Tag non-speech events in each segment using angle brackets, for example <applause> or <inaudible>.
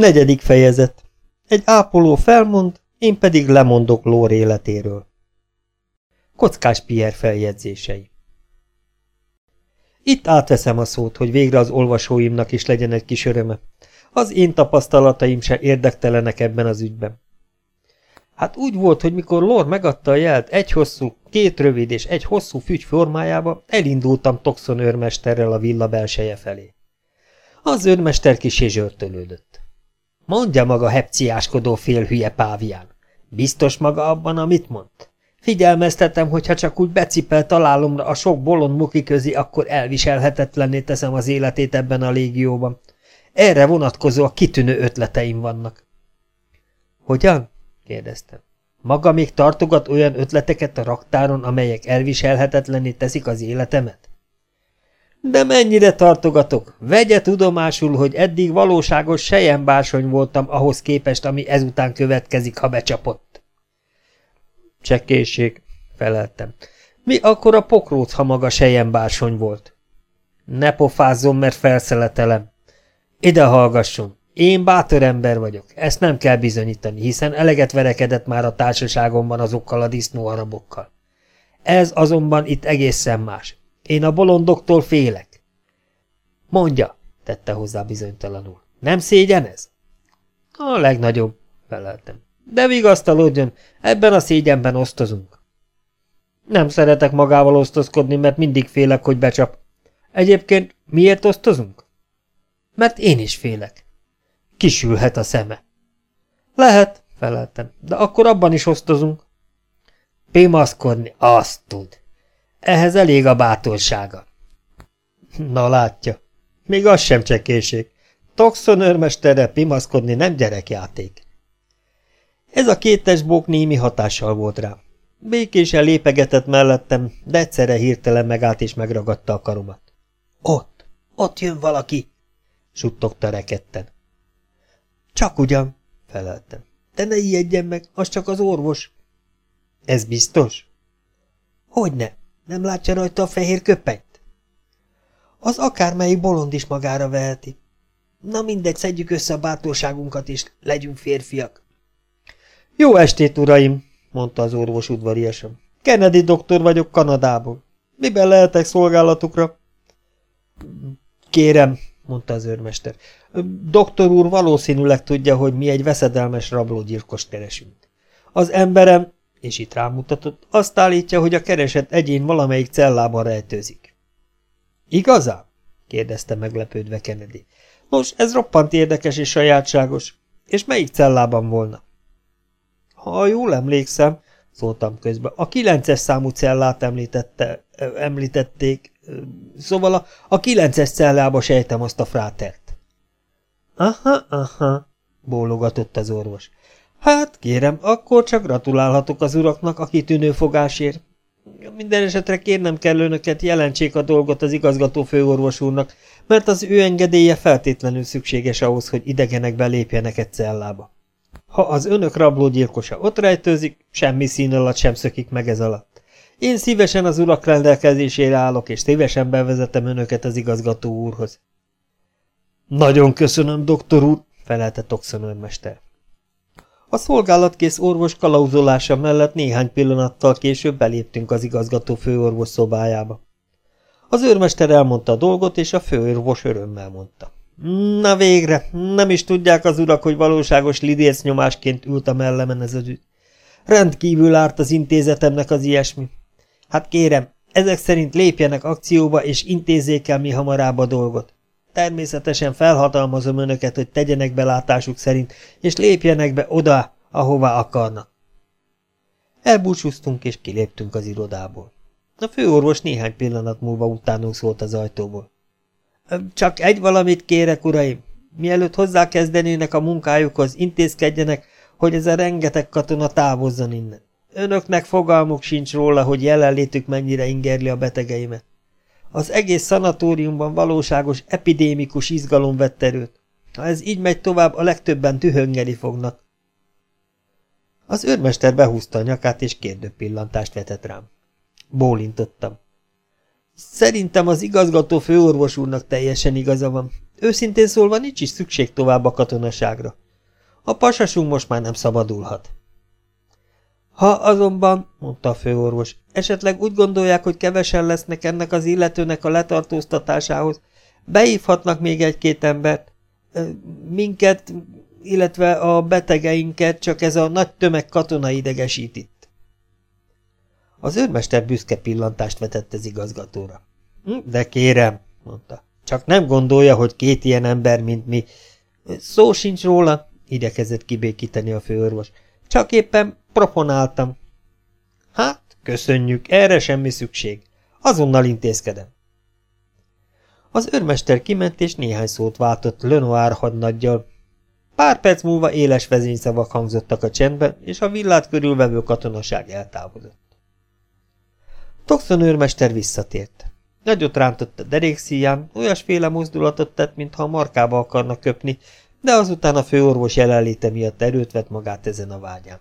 Negyedik fejezet. Egy ápoló felmond, én pedig lemondok Lór életéről. Kockás Pierre feljegyzései Itt átveszem a szót, hogy végre az olvasóimnak is legyen egy kis öröme. Az én tapasztalataim se érdektelenek ebben az ügyben. Hát úgy volt, hogy mikor Lor megadta a jelt egy hosszú, két rövid és egy hosszú fügy formájába, elindultam Toxon őrmesterrel a villa belseje felé. Az őrmester kisé zsörtölődött. Mondja maga hepciáskodó félhülye pávián. Biztos maga abban, amit mond? Figyelmeztetem, hogy ha csak úgy becipel találomra a sok bolond muki közi, akkor elviselhetetlenné teszem az életét ebben a légióban. Erre vonatkozó a kitűnő ötleteim vannak. Hogyan? kérdeztem. Maga még tartogat olyan ötleteket a raktáron, amelyek elviselhetetlenné teszik az életemet? De mennyire tartogatok? Vegye tudomásul, hogy eddig valóságos sejembársony voltam ahhoz képest, ami ezután következik, ha becsapott. Csekészség, feleltem. Mi akkor a pokróc, ha maga sejembársony volt? Ne pofázzon, mert felszeletelem. Ide hallgasson. Én bátor ember vagyok, ezt nem kell bizonyítani, hiszen eleget verekedett már a társaságomban azokkal a disznóarabokkal. Ez azonban itt egészen más. Én a bolondoktól félek. Mondja, tette hozzá bizonytalanul. Nem szégyen ez? A legnagyobb, feleltem. De vigasztalódjon, ebben a szégyenben osztozunk. Nem szeretek magával osztozkodni, mert mindig félek, hogy becsap. Egyébként miért osztozunk? Mert én is félek. Kisülhet a szeme. Lehet, feleltem, de akkor abban is osztozunk. Pémaszkodni, azt tud. Ehhez elég a bátorsága. Na látja, még az sem csekéség. Toxon őrmesterre pimaszkodni nem gyerekjáték. Ez a kétes bók némi hatással volt rá. Békésen lépegetett mellettem, de egyszerre hirtelen megállt és megragadta a karomat. Ott, ott jön valaki, suttogta reketten. Csak ugyan, feleltem. De ne ijedjen meg, az csak az orvos. Ez biztos? Hogyne, nem látja rajta a fehér köpenyt? Az akármelyik bolond is magára veheti. Na mindegy, szedjük össze a bátorságunkat, és legyünk férfiak. Jó estét, uraim, mondta az orvos udvariasan. Kennedy doktor vagyok Kanadából. Miben lehetek szolgálatukra? Kérem, mondta az őrmester. Doktor úr valószínűleg tudja, hogy mi egy veszedelmes rablógyilkos keresünk. Az emberem, és itt rámutatott, azt állítja, hogy a keresett egyén valamelyik cellában rejtőzik. Igazán? kérdezte meglepődve Kennedy. Nos, ez roppant érdekes és sajátságos. És melyik cellában volna? Ha jól emlékszem, szóltam közben, a kilences számú cellát említette, említették, szóval a, a kilences cellába sejtem azt a frátert. Aha, aha, bólogatott az orvos. Hát, kérem, akkor csak gratulálhatok az uraknak a kitűnő fogásért. Minden esetre kérnem kell önöket, jelentsék a dolgot az igazgató főorvos úrnak, mert az ő engedélye feltétlenül szükséges ahhoz, hogy idegenek belépjenek egy cellába. Ha az önök rablógyilkosa ott rejtőzik, semmi szín alatt sem szökik meg ez alatt. Én szívesen az urak rendelkezésére állok, és szívesen bevezetem önöket az igazgató úrhoz. Nagyon köszönöm, doktor úr, felelte Toxon önmester. A szolgálatkész orvos kalauzolása mellett néhány pillanattal később beléptünk az igazgató főorvos szobájába. Az őrmester elmondta a dolgot, és a főorvos örömmel mondta. Na végre, nem is tudják az urak, hogy valóságos lidérc nyomásként ült a mellemen ez az ügy. Rendkívül árt az intézetemnek az ilyesmi. Hát kérem, ezek szerint lépjenek akcióba, és intézzék el mi hamarabb a dolgot. Természetesen felhatalmazom önöket, hogy tegyenek belátásuk szerint, és lépjenek be oda, ahová akarnak. Elbúcsúztunk, és kiléptünk az irodából. A főorvos néhány pillanat múlva utánunk szólt az ajtóból. Csak egy valamit kérek, uraim, mielőtt hozzákezdenének a munkájukhoz, intézkedjenek, hogy ez a rengeteg katona távozzon innen. Önöknek fogalmuk sincs róla, hogy jelenlétük mennyire ingerli a betegeimet. Az egész szanatóriumban valóságos epidémikus izgalom vett erőt. Ha ez így megy tovább, a legtöbben tühöngeni fognak. Az őrmester behúzta a nyakát, és kérdő pillantást vetett rám. Bólintottam. Szerintem az igazgató főorvos úrnak teljesen igaza van. Őszintén szólva nincs is szükség tovább a katonaságra. A pasasunk most már nem szabadulhat. Ha azonban, mondta a főorvos, esetleg úgy gondolják, hogy kevesen lesznek ennek az illetőnek a letartóztatásához, beívhatnak még egy-két embert, minket, illetve a betegeinket, csak ez a nagy tömeg katona idegesít itt. Az őrmester büszke pillantást vetett az igazgatóra. Hm, de kérem, mondta, csak nem gondolja, hogy két ilyen ember, mint mi. Szó sincs róla, idekezett kibékíteni a főorvos. Csak éppen proponáltam. Hát, köszönjük, erre semmi szükség. Azonnal intézkedem. Az őrmester kiment és néhány szót váltott Lenoir hadnaggyal. Pár perc múlva éles vezényszavak hangzottak a csendben, és a villát körülvevő katonaság eltávozott. Toxon őrmester visszatért. Nagyot rántott a derékszíján, olyasféle mozdulatot tett, mintha a markába akarna köpni, de azután a főorvos jelenléte miatt erőt vett magát ezen a vágyán.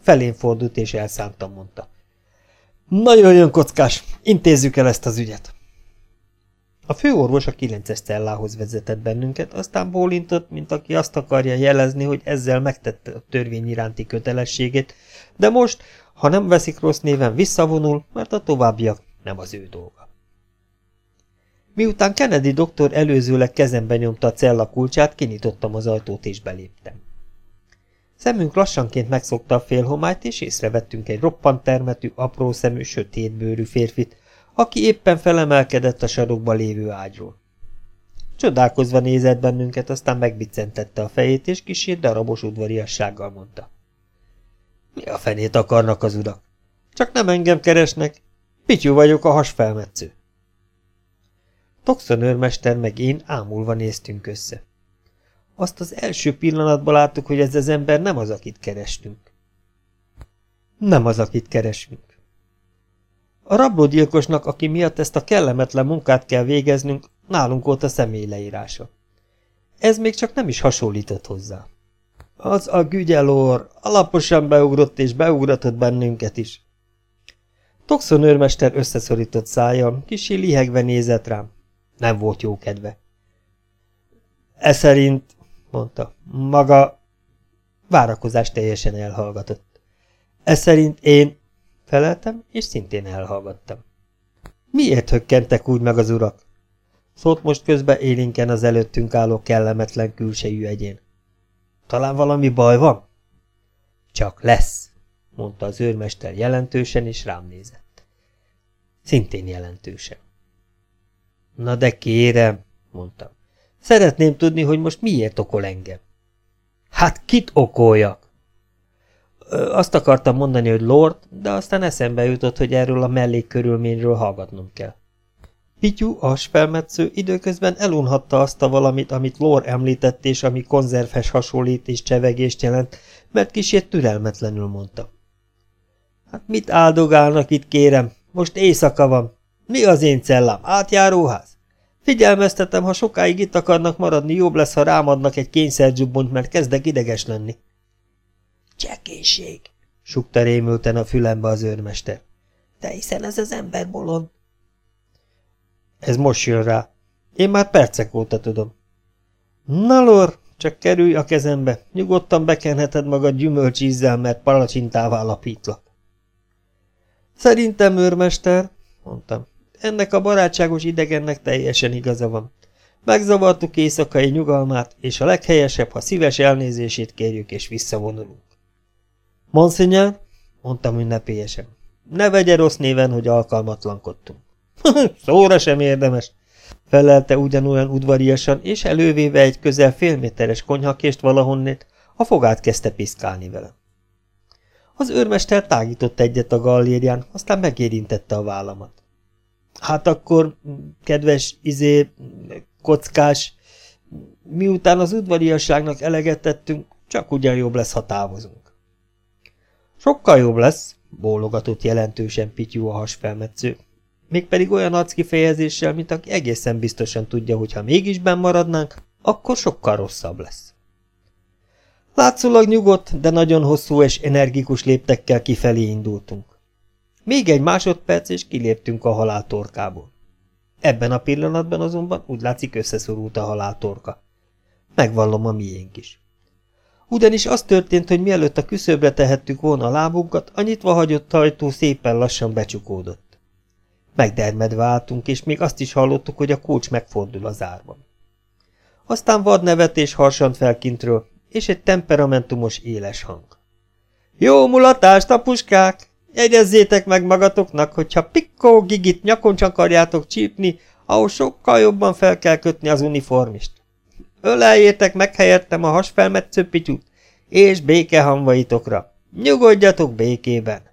Felén fordult és elszántam, mondta. Nagyon jön kockás, intézzük el ezt az ügyet. A főorvos a kilences cellához vezetett bennünket, aztán bólintott, mint aki azt akarja jelezni, hogy ezzel megtette a törvény iránti kötelességét, de most, ha nem veszik rossz néven, visszavonul, mert a továbbiak nem az ő dolga. Miután Kennedy doktor előzőleg kezembe nyomta a cella kulcsát, kinyitottam az ajtót és beléptem. Szemünk lassanként megszokta a félhomályt, és észrevettünk egy roppant termetű, apró szemű, sötétbőrű férfit, aki éppen felemelkedett a sarokba lévő ágyról. Csodálkozva nézett bennünket, aztán megbiccentette a fejét, és kisét darabos udvariassággal mondta. Mi a fenét akarnak az urak? Csak nem engem keresnek. Pityú vagyok a hasfelmetsző. Toxon őrmester meg én ámulva néztünk össze. Azt az első pillanatban láttuk, hogy ez az ember nem az, akit kerestünk. Nem az, akit keresünk. A rablógyilkosnak, aki miatt ezt a kellemetlen munkát kell végeznünk, nálunk volt a személy leírása. Ez még csak nem is hasonlított hozzá. Az a gügyelor alaposan beugrott és beugratott bennünket is. Toxon őrmester összeszorított szája, kisi lihegve nézett rám. Nem volt jó kedve. E szerint, mondta, maga várakozás teljesen elhallgatott. E szerint én feleltem, és szintén elhallgattam. Miért hökkentek úgy meg az urak? Szólt most közben élénken az előttünk álló kellemetlen külsejű egyén. Talán valami baj van? Csak lesz, mondta az őrmester jelentősen, és rám nézett. Szintén jelentősen. Na de kérem, mondtam. Szeretném tudni, hogy most miért okol engem. Hát kit okoljak? Azt akartam mondani, hogy Lord, de aztán eszembe jutott, hogy erről a mellékkörülményről hallgatnom kell. Pityú, a felmetsző időközben elunhatta azt a valamit, amit Lor említett, és ami konzerves hasonlít és csevegést jelent, mert kisét türelmetlenül mondta. Hát mit áldogálnak itt, kérem? Most éjszaka van. Mi az én cellám? Átjáróház? Figyelmeztetem, ha sokáig itt akarnak maradni, jobb lesz, ha rámadnak egy kényszerzsubbont, mert kezdek ideges lenni. Csekéség, sukta rémülten a fülembe az őrmester. De hiszen ez az ember bolond. Ez most jön rá. Én már percek óta tudom. Na, Lor, csak kerülj a kezembe. Nyugodtan bekenheted magad gyümölcsízzel, mert palacsintává alapítlak. Szerintem, őrmester, mondtam, ennek a barátságos idegennek teljesen igaza van. Megzavartuk éjszakai nyugalmát, és a leghelyesebb, ha szíves elnézését kérjük és visszavonulunk. Monsignor, mondtam ünnepélyesen, ne vegye rossz néven, hogy alkalmatlankodtunk. <laughs> Szóra sem érdemes, felelte ugyanolyan udvariasan, és elővéve egy közel félméteres konyhakést valahonnét, a fogát kezdte piszkálni vele. Az őrmester tágított egyet a gallérián, aztán megérintette a vállamat. Hát akkor, kedves, izé, kockás, miután az udvariasságnak eleget tettünk, csak ugyan jobb lesz, ha távozunk. Sokkal jobb lesz, bólogatott jelentősen Pityú a hasfelmetsző, mégpedig olyan arckifejezéssel, mint aki egészen biztosan tudja, hogy ha mégis benn maradnánk, akkor sokkal rosszabb lesz. Látszólag nyugodt, de nagyon hosszú és energikus léptekkel kifelé indultunk. Még egy másodperc, és kiléptünk a halál torkából. Ebben a pillanatban azonban úgy látszik összeszorult a haláltorka. Megvallom a miénk is. Ugyanis az történt, hogy mielőtt a küszöbre tehettük volna a lábunkat, a nyitva hagyott ajtó szépen lassan becsukódott. Megdermedve álltunk, és még azt is hallottuk, hogy a kulcs megfordul az árban. Aztán vad nevetés harsant felkintről, és egy temperamentumos éles hang. Jó mulatást, apuskák! Jegyezzétek meg magatoknak, hogyha Pikkó Gigit nyakon akarjátok csípni, ahhoz sokkal jobban fel kell kötni az uniformist. Öleljétek meg helyettem a hasfelmetsző pityút, és békehamvaitokra. Nyugodjatok békében!